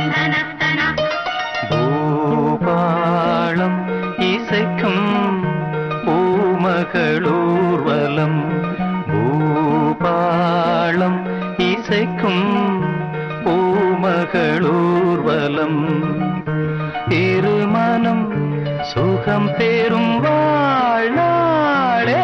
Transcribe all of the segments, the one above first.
நந்தனத்தனா பூபாளம் இசைக்கும் பூமகளூர்வலம். பூபாளம் இசைக்கும் பூமகளூர்வலம். திருமணம் சுகம் பெறும் வாழாளே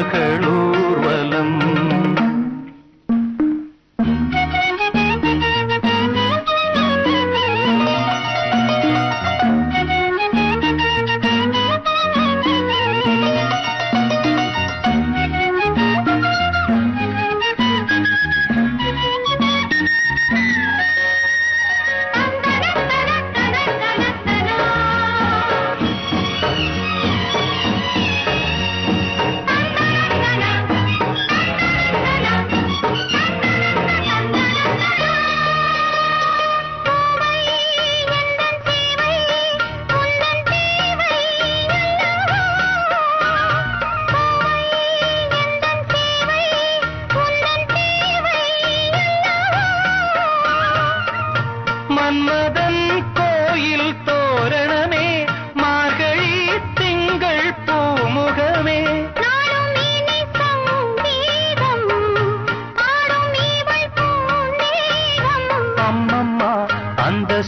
ಮಗಳು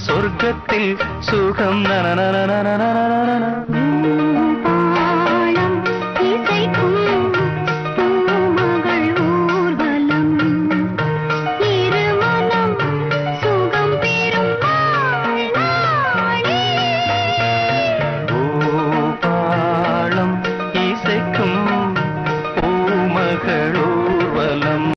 சொர்க்கத்தில் சுகம் நன